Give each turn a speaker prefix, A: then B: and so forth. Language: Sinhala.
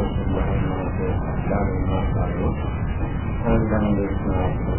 A: සම්බන්ධව ධර්ම මාර්ගය සම්බන්ධ දේශනා කරනවා